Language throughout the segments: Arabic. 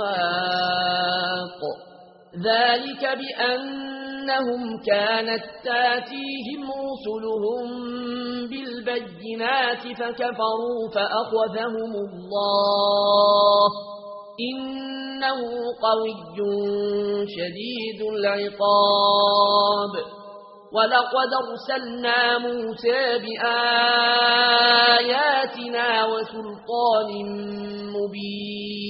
الأسواق. ذلك بأنهم كانت تاتيهم رسلهم بالبينات فكفروا فأخذهم الله. إنه قوي شديد العقاب. ولقد أرسلنا موسى بآياتنا وسلطان مبين.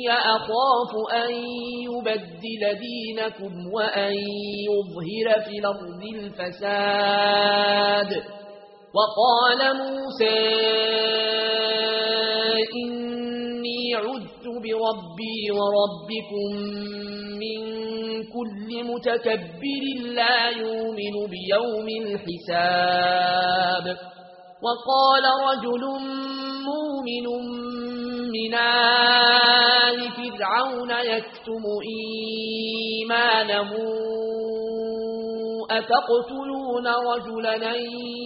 إني أخاف أن يبدل دينكم وأن يظهر في الأرض الفساد. وقال موسى إني عدت بربي وربكم من كل متكبر لا يؤمن بيوم الحساب. وقال رجل مؤمن من آل فرعون يكتم إيمانه أتقتلون رجلا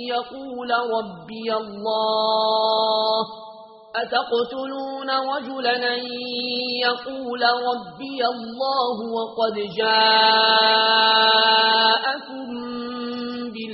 يقول ربي الله؟ أتقتلون رجلا يقول ربي الله وقد جاءكم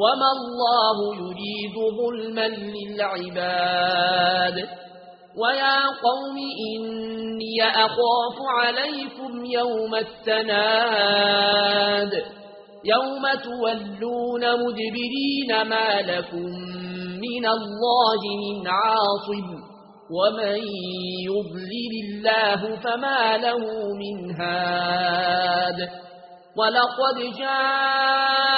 وما الله يريد ظلما للعباد ويا قوم إني أخاف عليكم يوم التناد يوم تولون مدبرين ما لكم من الله من عاصب ومن يضلل الله فما له من هاد ولقد جاء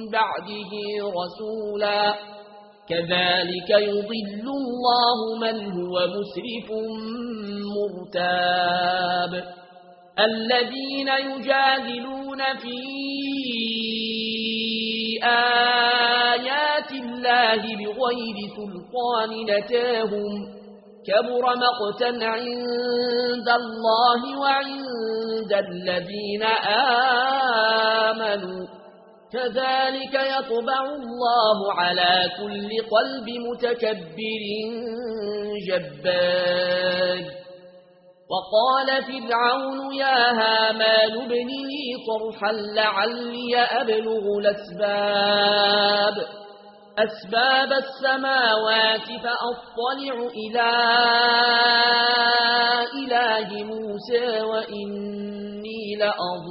بعده رسولا كذلك يضل الله من هو مسرف مرتاب الذين يجادلون في آيات الله بغير سلطان نتاهم كبر مقتا عند الله وعند الذين آمنوا كذلك يطبع الله على كل قلب متكبر جبار. وقال فرعون يا هامان ابنني طرحا لعلي أبلغ الأسباب. أسباب السماوات فأطلع إلى إله موسى وإني لأظن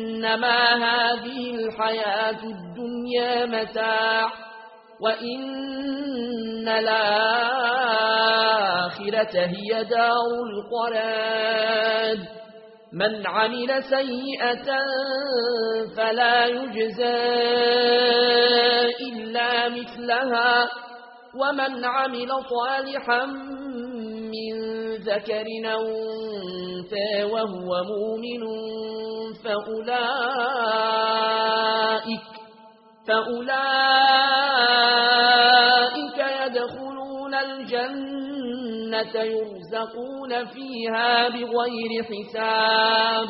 إنما هذه الحياة الدنيا متاع وإن الآخرة هي دار القراد من عمل سيئة فلا يجزى إلا مثلها ومن عمل صالحا من ذكر أنثى وهو مؤمن فأولئك, فأولئك يدخلون الجنة يرزقون فيها بغير حساب